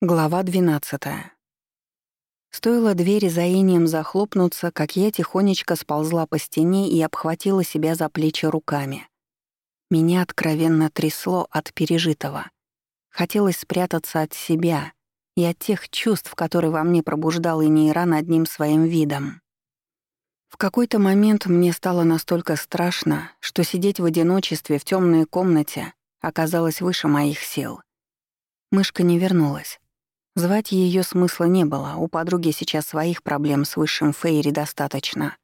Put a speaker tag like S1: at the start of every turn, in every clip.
S1: Глава 12. Стоило двери за инием захлопнуться, как я тихонечко сползла по стене и обхватила себя за плечи руками. Меня откровенно трясло от пережитого. Хотелось спрятаться от себя и от тех чувств, которые во мне пробуждал Инейран одним своим видом. В какой-то момент мне стало настолько страшно, что сидеть в одиночестве в темной комнате оказалось выше моих сил. Мышка не вернулась. Звать ее смысла не было, у подруги сейчас своих проблем с высшим Фейри достаточно.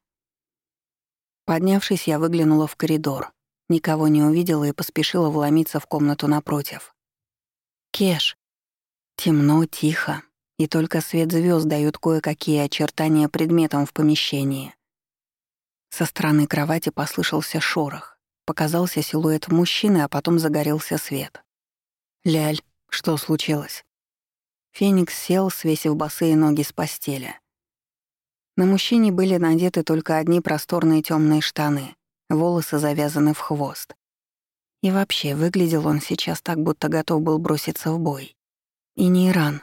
S1: Поднявшись, я выглянула в коридор. Никого не увидела и поспешила вломиться в комнату напротив. «Кеш!» Темно, тихо, и только свет звезд дают кое-какие очертания предметам в помещении. Со стороны кровати послышался шорох. Показался силуэт мужчины, а потом загорелся свет. «Ляль, что случилось?» Феникс сел, свесив босые ноги с постели. На мужчине были надеты только одни просторные темные штаны, волосы завязаны в хвост. И вообще, выглядел он сейчас так, будто готов был броситься в бой. И не Иран.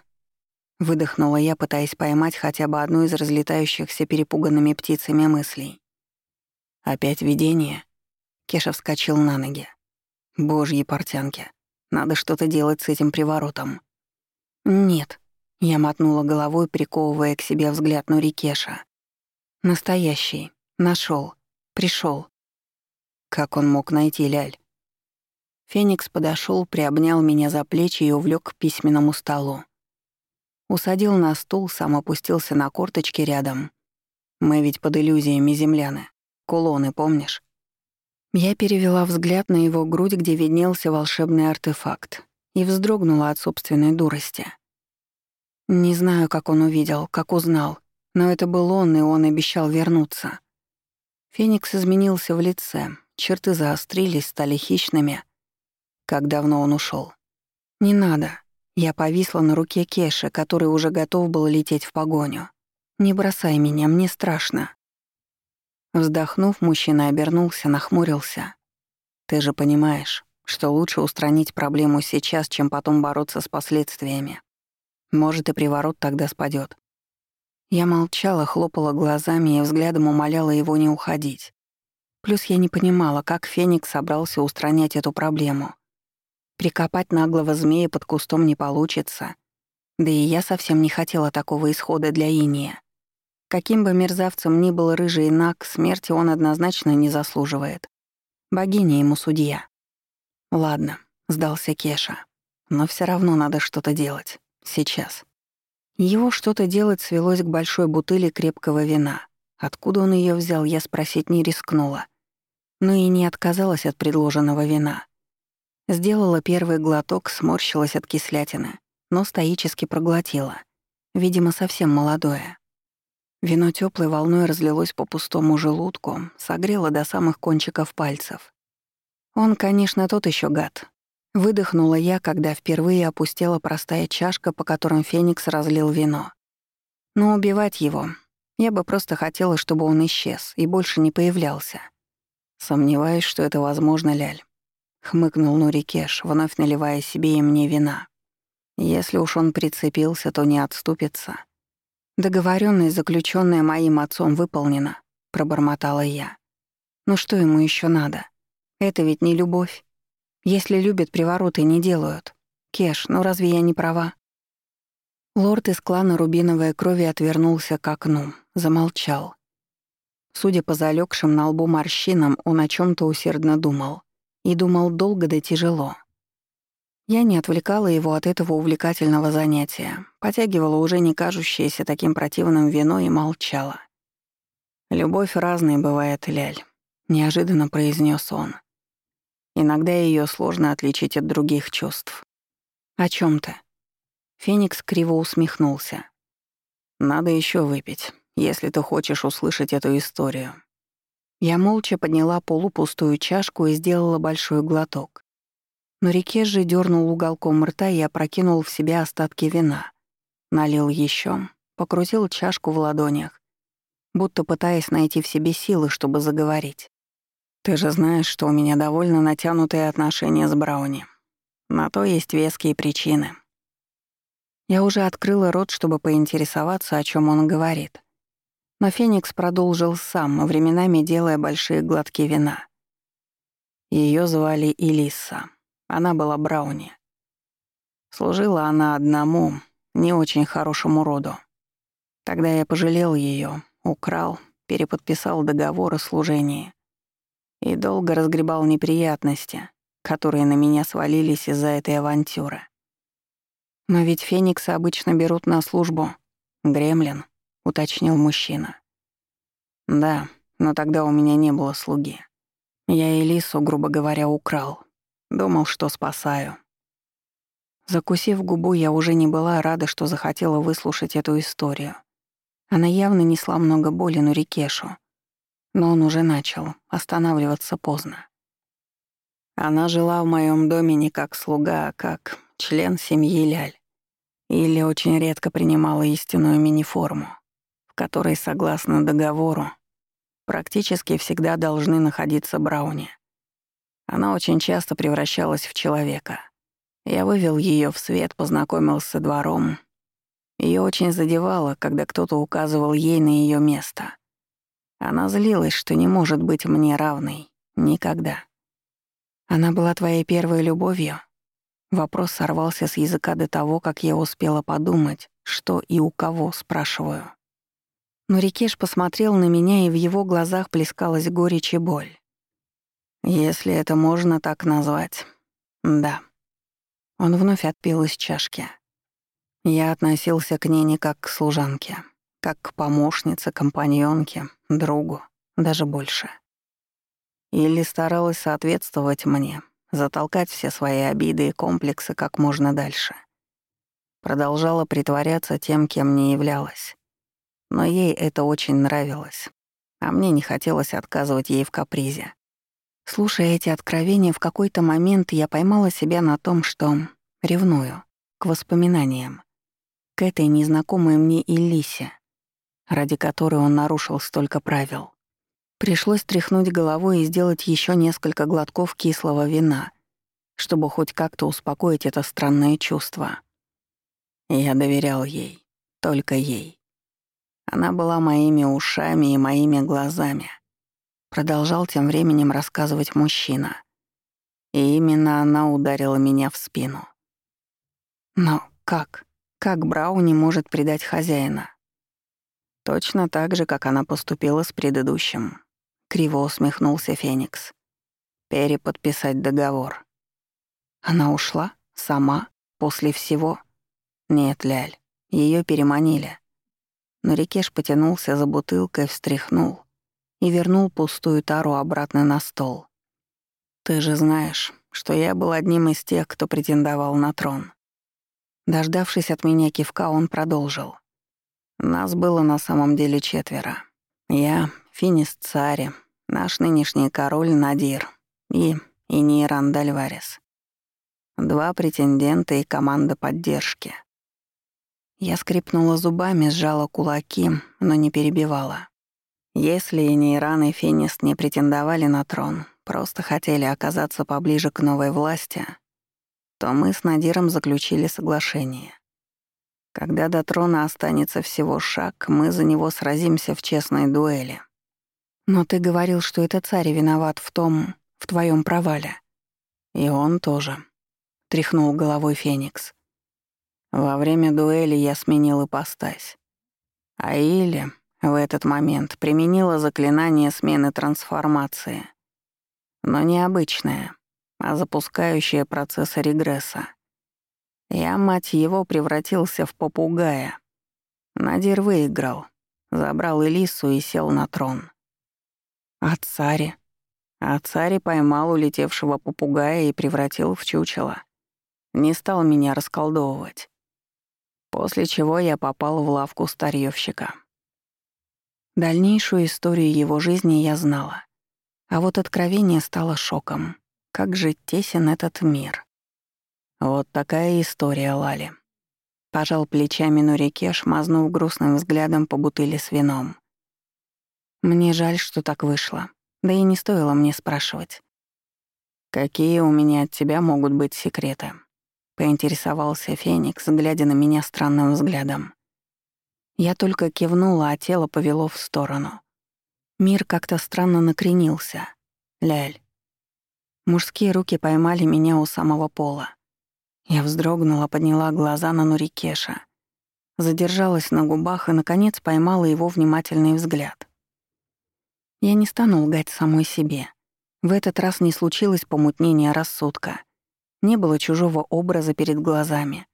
S1: Выдохнула я, пытаясь поймать хотя бы одну из разлетающихся перепуганными птицами мыслей. «Опять видение?» Кеша вскочил на ноги. «Божьи портянки. Надо что-то делать с этим приворотом». «Нет», — я мотнула головой, приковывая к себе взгляд Нурикеша. «Настоящий. Нашел. Пришел. Как он мог найти Ляль? Феникс подошел, приобнял меня за плечи и увлек к письменному столу. Усадил на стул, сам опустился на корточки рядом. Мы ведь под иллюзиями земляны. Кулоны, помнишь? Я перевела взгляд на его грудь, где виднелся волшебный артефакт, и вздрогнула от собственной дурости. Не знаю, как он увидел, как узнал, но это был он, и он обещал вернуться. Феникс изменился в лице, черты заострились, стали хищными. Как давно он ушел? Не надо. Я повисла на руке Кеши, который уже готов был лететь в погоню. Не бросай меня, мне страшно. Вздохнув, мужчина обернулся, нахмурился. Ты же понимаешь, что лучше устранить проблему сейчас, чем потом бороться с последствиями. Может, и приворот тогда спадет. Я молчала, хлопала глазами и взглядом умоляла его не уходить. Плюс я не понимала, как Феникс собрался устранять эту проблему. Прикопать наглого змея под кустом не получится. Да и я совсем не хотела такого исхода для Иния. Каким бы мерзавцем ни был рыжий Нак, смерти он однозначно не заслуживает. Богиня ему судья. «Ладно», — сдался Кеша. «Но все равно надо что-то делать. Сейчас. Его что-то делать свелось к большой бутыли крепкого вина. Откуда он ее взял, я спросить не рискнула. Но и не отказалась от предложенного вина. Сделала первый глоток, сморщилась от кислятины, но стоически проглотила. Видимо, совсем молодое. Вино теплой волной разлилось по пустому желудку, согрело до самых кончиков пальцев. Он, конечно, тот еще гад, Выдохнула я, когда впервые опустела простая чашка, по которым Феникс разлил вино. Но убивать его... Я бы просто хотела, чтобы он исчез и больше не появлялся. Сомневаюсь, что это возможно, Ляль. Хмыкнул Нурикеш, вновь наливая себе и мне вина. Если уж он прицепился, то не отступится. Договоренность, заключенная моим отцом, выполнена, пробормотала я. Ну что ему еще надо? Это ведь не любовь. Если любят, привороты не делают. Кеш, ну разве я не права? Лорд из клана Рубиновой крови отвернулся к окну, замолчал. Судя по залегшим на лбу морщинам, он о чем то усердно думал. И думал долго да тяжело. Я не отвлекала его от этого увлекательного занятия, потягивала уже не кажущееся таким противным вино и молчала. «Любовь разной бывает, Ляль», — неожиданно произнес он. Иногда ее сложно отличить от других чувств. «О чем ты?» Феникс криво усмехнулся. «Надо еще выпить, если ты хочешь услышать эту историю». Я молча подняла полупустую чашку и сделала большой глоток. Но реке же дернул уголком рта и опрокинул в себя остатки вина. Налил еще, покрутил чашку в ладонях, будто пытаясь найти в себе силы, чтобы заговорить. Ты же знаешь, что у меня довольно натянутые отношения с Брауни. На то есть веские причины. Я уже открыла рот, чтобы поинтересоваться, о чем он говорит. Но Феникс продолжил сам, временами делая большие глотки вина. Ее звали Элиса. Она была Брауни. Служила она одному, не очень хорошему роду. Тогда я пожалел ее, украл, переподписал договор о служении и долго разгребал неприятности, которые на меня свалились из-за этой авантюры. «Но ведь Феникса обычно берут на службу. Гремлин», — уточнил мужчина. «Да, но тогда у меня не было слуги. Я Элису, грубо говоря, украл. Думал, что спасаю. Закусив губу, я уже не была рада, что захотела выслушать эту историю. Она явно несла много боли Нурикешу. Но он уже начал, останавливаться поздно. Она жила в моем доме не как слуга, а как член семьи Ляль. Или очень редко принимала истинную мини-форму, в которой, согласно договору, практически всегда должны находиться Брауни. Она очень часто превращалась в человека. Я вывел ее в свет, познакомился со двором. Ее очень задевало, когда кто-то указывал ей на ее место. Она злилась, что не может быть мне равной. Никогда. Она была твоей первой любовью? Вопрос сорвался с языка до того, как я успела подумать, что и у кого спрашиваю. Но Рикеш посмотрел на меня, и в его глазах плескалась горечь и боль. Если это можно так назвать. Да. Он вновь отпил из чашки. Я относился к ней не как к служанке, как к помощнице, компаньонке, другу, даже больше. Или старалась соответствовать мне, затолкать все свои обиды и комплексы как можно дальше. Продолжала притворяться тем, кем не являлась. Но ей это очень нравилось, а мне не хотелось отказывать ей в капризе. Слушая эти откровения, в какой-то момент я поймала себя на том, что ревную к воспоминаниям, к этой незнакомой мне Элисе, ради которой он нарушил столько правил. Пришлось тряхнуть головой и сделать еще несколько глотков кислого вина, чтобы хоть как-то успокоить это странное чувство. Я доверял ей, только ей. Она была моими ушами и моими глазами. Продолжал тем временем рассказывать мужчина. И именно она ударила меня в спину. Но как? Как Брауни может предать хозяина? Точно так же, как она поступила с предыдущим. Криво усмехнулся Феникс. Переподписать договор. Она ушла? Сама? После всего? Нет, Ляль. Ее переманили. Но Рикеш потянулся за бутылкой, встряхнул и вернул пустую тару обратно на стол. «Ты же знаешь, что я был одним из тех, кто претендовал на трон». Дождавшись от меня кивка, он продолжил. «Нас было на самом деле четверо. Я, Финис Цари, наш нынешний король Надир и Иниран Дальварес. Два претендента и команда поддержки. Я скрипнула зубами, сжала кулаки, но не перебивала. Если и Нейран, и Финист не претендовали на трон, просто хотели оказаться поближе к новой власти, то мы с Надиром заключили соглашение. Когда до трона останется всего шаг, мы за него сразимся в честной дуэли. Но ты говорил, что это царь виноват в том, в твоем провале. И он тоже. Тряхнул головой Феникс. Во время дуэли я сменил ипостась. А Или в этот момент применила заклинание смены трансформации. Но не обычное, а запускающее процесс регресса. Я, мать его, превратился в попугая. Надир выиграл, забрал Элису и сел на трон. А царе? А царь поймал улетевшего попугая и превратил в чучело. Не стал меня расколдовывать. После чего я попал в лавку старьёвщика. Дальнейшую историю его жизни я знала. А вот откровение стало шоком. Как же тесен этот мир. Вот такая история, Лали. Пожал плечами Нурикеш, мазнув грустным взглядом по бутыли с вином. Мне жаль, что так вышло. Да и не стоило мне спрашивать. Какие у меня от тебя могут быть секреты? поинтересовался Феникс, глядя на меня странным взглядом. Я только кивнула, а тело повело в сторону. Мир как-то странно накренился. Ляль. Мужские руки поймали меня у самого пола. Я вздрогнула, подняла глаза на Нурикеша. Задержалась на губах и, наконец, поймала его внимательный взгляд. Я не стану лгать самой себе. В этот раз не случилось помутнения рассудка. Не было чужого образа перед глазами.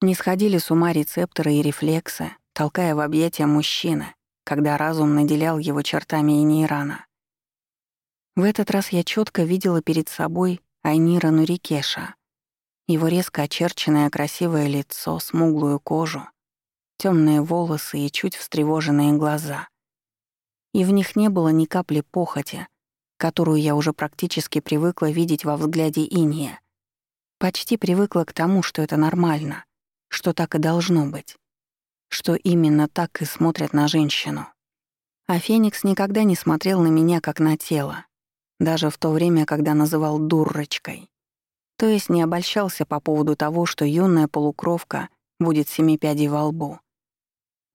S1: Не сходили с ума рецепторы и рефлексы, толкая в объятия мужчины, когда разум наделял его чертами и нейрана. В этот раз я четко видела перед собой Айнира Нурикеша — его резко очерченное красивое лицо, смуглую кожу, темные волосы и чуть встревоженные глаза. И в них не было ни капли похоти, которую я уже практически привыкла видеть во взгляде Иния. Почти привыкла к тому, что это нормально, что так и должно быть, что именно так и смотрят на женщину. А Феникс никогда не смотрел на меня как на тело, даже в то время, когда называл дурочкой. То есть не обольщался по поводу того, что юная полукровка будет семи пядей во лбу.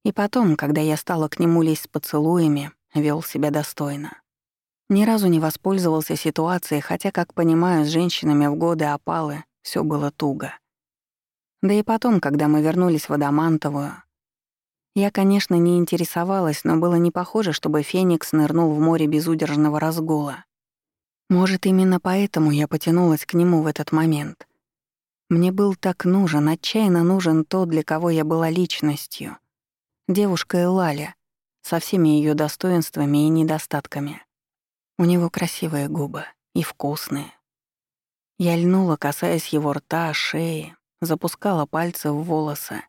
S1: И потом, когда я стала к нему лезть с поцелуями, вел себя достойно. Ни разу не воспользовался ситуацией, хотя, как понимаю, с женщинами в годы опалы все было туго. Да и потом, когда мы вернулись в Адамантовую, я, конечно, не интересовалась, но было не похоже, чтобы Феникс нырнул в море безудержного разгула. Может, именно поэтому я потянулась к нему в этот момент. Мне был так нужен, отчаянно нужен тот, для кого я была личностью. Девушка Элаля, со всеми ее достоинствами и недостатками. У него красивые губы и вкусные. Я льнула, касаясь его рта, шеи, запускала пальцы в волосы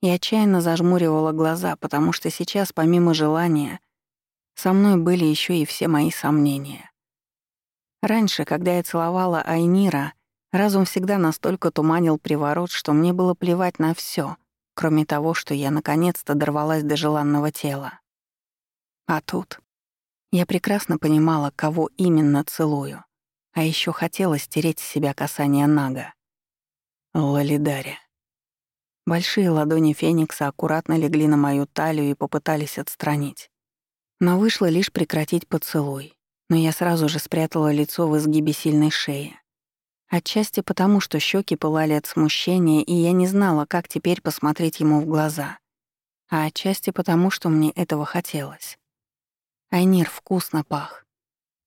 S1: и отчаянно зажмуривала глаза, потому что сейчас, помимо желания, со мной были еще и все мои сомнения. Раньше, когда я целовала Айнира, разум всегда настолько туманил приворот, что мне было плевать на все, кроме того, что я наконец-то дорвалась до желанного тела. А тут я прекрасно понимала, кого именно целую, а еще хотела стереть с себя касание Нага. Лалидари. Большие ладони Феникса аккуратно легли на мою талию и попытались отстранить. Но вышло лишь прекратить поцелуй, но я сразу же спрятала лицо в изгибе сильной шеи. Отчасти потому, что щеки пылали от смущения, и я не знала, как теперь посмотреть ему в глаза. А отчасти потому, что мне этого хотелось. Айнир вкусно пах.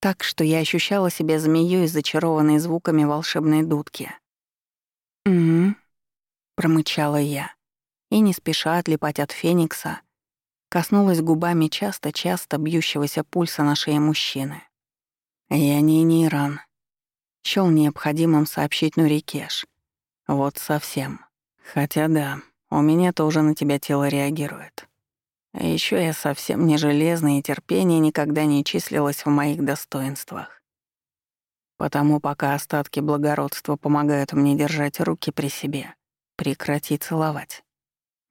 S1: Так, что я ощущала себя змеёй, зачарованной звуками волшебной дудки. «Угу», — промычала я, и, не спеша отлипать от Феникса, коснулась губами часто-часто бьющегося пульса на шее мужчины. Я не Нейран. Счёл необходимым сообщить Нурикеш. Вот совсем. Хотя да, у меня тоже на тебя тело реагирует. А ещё я совсем не железный, и терпение никогда не числилось в моих достоинствах. Потому пока остатки благородства помогают мне держать руки при себе, прекрати целовать.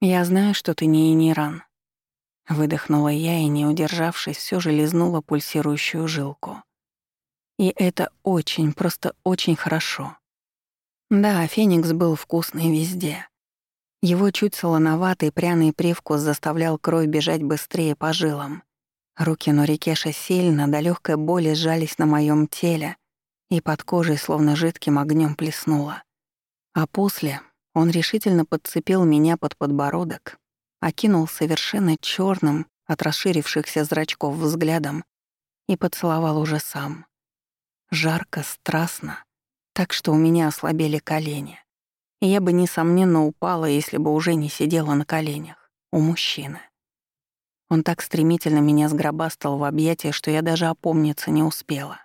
S1: Я знаю, что ты не Иниран. Выдохнула я и, не удержавшись, всё же лизнула пульсирующую жилку. И это очень, просто очень хорошо. Да, феникс был вкусный везде. Его чуть солоноватый пряный привкус заставлял кровь бежать быстрее по жилам. Руки Нурикеша сильно, до легкой боли сжались на моем теле, и под кожей словно жидким огнем плеснуло. А после он решительно подцепил меня под подбородок, окинул совершенно черным от расширившихся зрачков взглядом и поцеловал уже сам. Жарко, страстно, так что у меня ослабели колени. Я бы, несомненно, упала, если бы уже не сидела на коленях у мужчины. Он так стремительно меня сгробастал в объятия, что я даже опомниться не успела.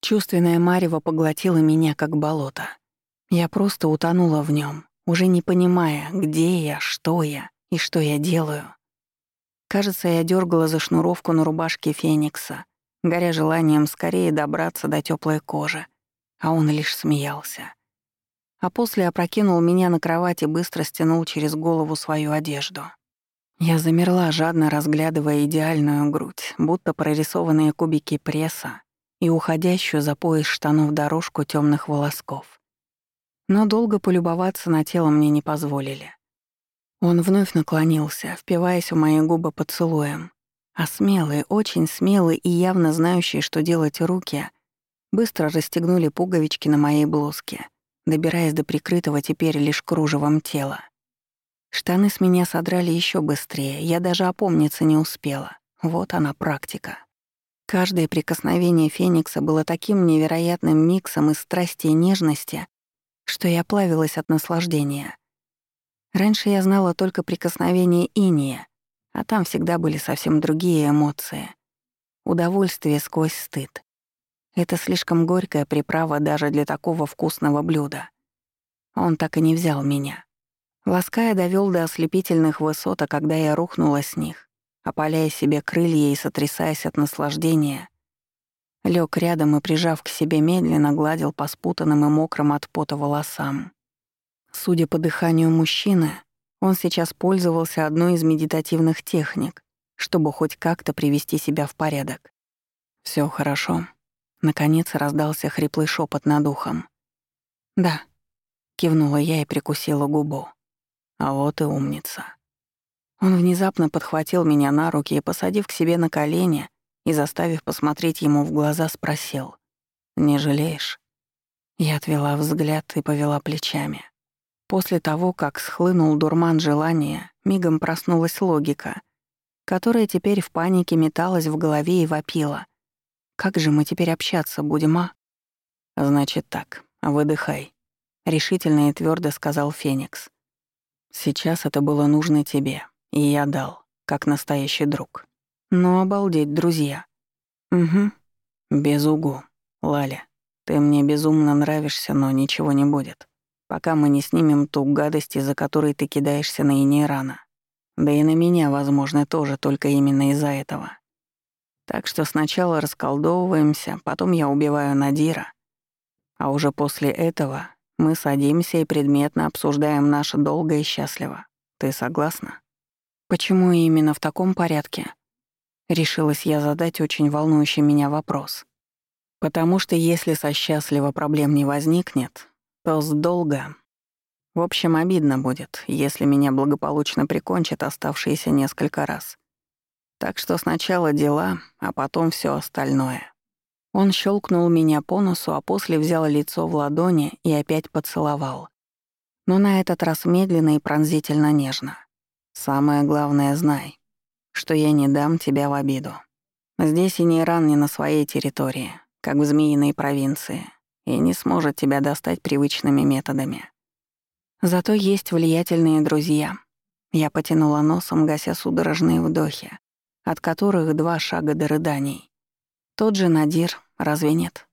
S1: Чувственная марево поглотила меня, как болото. Я просто утонула в нем, уже не понимая, где я, что я и что я делаю. Кажется, я дергала за шнуровку на рубашке Феникса, горя желанием скорее добраться до теплой кожи, а он лишь смеялся. А после опрокинул меня на кровать и быстро стянул через голову свою одежду. Я замерла, жадно разглядывая идеальную грудь, будто прорисованные кубики пресса и уходящую за пояс штанов дорожку темных волосков. Но долго полюбоваться на тело мне не позволили. Он вновь наклонился, впиваясь в мои губы поцелуем, а смелые, очень смелые и явно знающие, что делать руки, быстро расстегнули пуговички на моей блузке, добираясь до прикрытого теперь лишь кружевом тела. Штаны с меня содрали еще быстрее, я даже опомниться не успела. Вот она практика. Каждое прикосновение Феникса было таким невероятным миксом из страсти и нежности, что я плавилась от наслаждения. Раньше я знала только прикосновение иния, там всегда были совсем другие эмоции. Удовольствие сквозь стыд. Это слишком горькая приправа даже для такого вкусного блюда. Он так и не взял меня. Лаская довел до ослепительных высот, а когда я рухнула с них, опаляя себе крылья и сотрясаясь от наслаждения, лег рядом и, прижав к себе, медленно гладил по спутанным и мокрым от пота волосам. Судя по дыханию мужчины, он сейчас пользовался одной из медитативных техник, чтобы хоть как-то привести себя в порядок. Все хорошо. Наконец раздался хриплый шепот над ухом. «Да», — кивнула я и прикусила губу. «А вот и умница». Он внезапно подхватил меня на руки и, посадив к себе на колени и заставив посмотреть ему в глаза, спросил. «Не жалеешь?» Я отвела взгляд и повела плечами. После того, как схлынул дурман желания, мигом проснулась логика, которая теперь в панике металась в голове и вопила. «Как же мы теперь общаться будем, а?» «Значит так, выдыхай», — решительно и твердо сказал Феникс. «Сейчас это было нужно тебе, и я дал, как настоящий друг. Ну, обалдеть, друзья». «Угу. Без угу. Лаля, ты мне безумно нравишься, но ничего не будет пока мы не снимем ту гадость, из-за которой ты кидаешься на Инейрана. Да и на меня, возможно, тоже только именно из-за этого. Так что сначала расколдовываемся, потом я убиваю Надира, а уже после этого мы садимся и предметно обсуждаем наше долго и счастливо. Ты согласна? Почему именно в таком порядке? Решилась я задать очень волнующий меня вопрос. Потому что если со счастливо проблем не возникнет, Пёс долго. В общем, обидно будет, если меня благополучно прикончат оставшиеся несколько раз. Так что сначала дела, а потом все остальное. Он щелкнул меня по носу, а после взял лицо в ладони и опять поцеловал. Но на этот раз медленно и пронзительно нежно. Самое главное, знай, что я не дам тебя в обиду. Здесь и не Иран не на своей территории, как в Змеиной провинции и не сможет тебя достать привычными методами. Зато есть влиятельные друзья. Я потянула носом, гася судорожные вдохи, от которых два шага до рыданий. Тот же Надир, разве нет?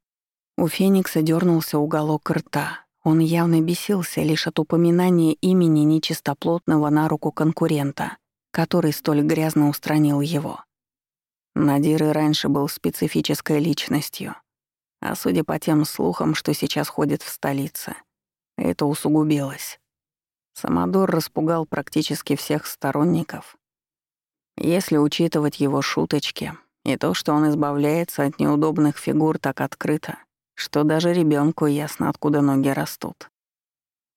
S1: У Феникса дернулся уголок рта. Он явно бесился лишь от упоминания имени нечистоплотного на руку конкурента, который столь грязно устранил его. Надир и раньше был специфической личностью — а судя по тем слухам, что сейчас ходят в столице, это усугубилось. Самодор распугал практически всех сторонников. Если учитывать его шуточки и то, что он избавляется от неудобных фигур так открыто, что даже ребенку ясно, откуда ноги растут.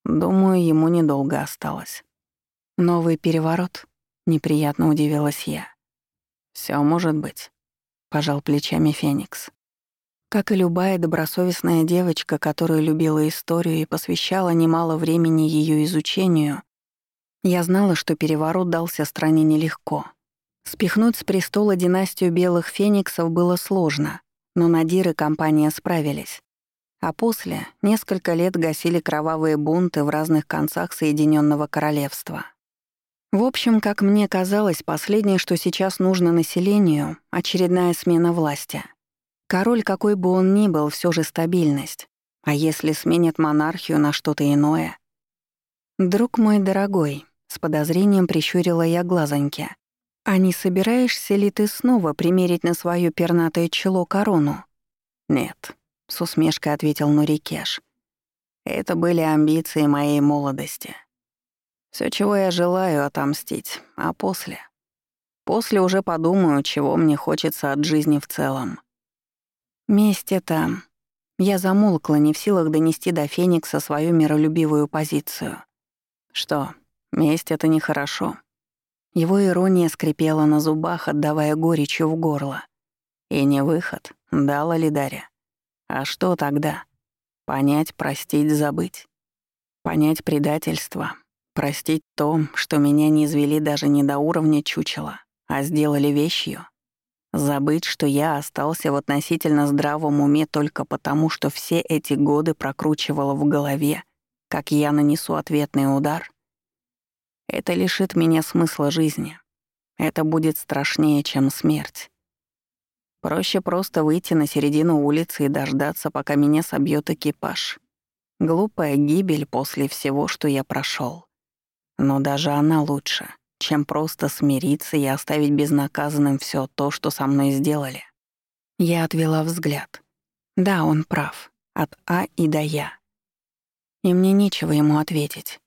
S1: Думаю, ему недолго осталось. Новый переворот? Неприятно удивилась я. Все может быть, пожал плечами Феникс. Как и любая добросовестная девочка, которая любила историю и посвящала немало времени ее изучению, я знала, что переворот дался стране нелегко. Спихнуть с престола династию белых фениксов было сложно, но Надир и компания справились. А после несколько лет гасили кровавые бунты в разных концах Соединенного Королевства. В общем, как мне казалось, последнее, что сейчас нужно населению — очередная смена власти — Король, какой бы он ни был, все же стабильность. А если сменят монархию на что-то иное? «Друг мой дорогой», — с подозрением прищурила я глазоньки, «а не собираешься ли ты снова примерить на свое пернатое чело корону?» «Нет», — с усмешкой ответил Нурикеш. «Это были амбиции моей молодости. Все, чего я желаю, отомстить, а после? После уже подумаю, чего мне хочется от жизни в целом». Месть — это... Я замолкла, не в силах донести до Феникса свою миролюбивую позицию. Что, месть — это нехорошо. Его ирония скрипела на зубах, отдавая горечью в горло. И не выход, дала ли Дарья. А что тогда? Понять, простить, забыть. Понять предательство. Простить то, что меня не извели даже не до уровня чучела, а сделали вещью. Забыть, что я остался в относительно здравом уме только потому, что все эти годы прокручивала в голове, как я нанесу ответный удар. Это лишит меня смысла жизни. Это будет страшнее, чем смерть. Проще просто выйти на середину улицы и дождаться, пока меня собьет экипаж. Глупая гибель после всего, что я прошел. Но даже она лучше чем просто смириться и оставить безнаказанным все то, что со мной сделали. Я отвела взгляд. Да, он прав. От А и до Я. И мне нечего ему ответить.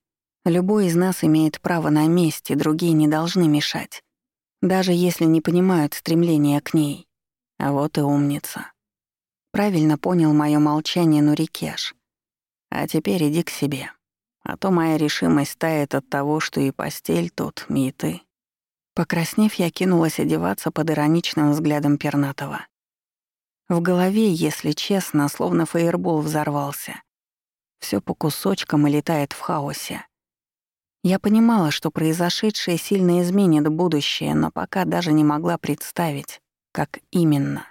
S1: Любой из нас имеет право на месть, и другие не должны мешать. Даже если не понимают стремления к ней. А вот и умница. Правильно понял моё молчание Нурикеш. А теперь иди к себе. А то моя решимость тает от того, что и постель тут, и ты. Покраснев, я кинулась одеваться под ироничным взглядом Пернатова. В голове, если честно, словно фейербол взорвался. Все по кусочкам и летает в хаосе. Я понимала, что произошедшее сильно изменит будущее, но пока даже не могла представить, как именно.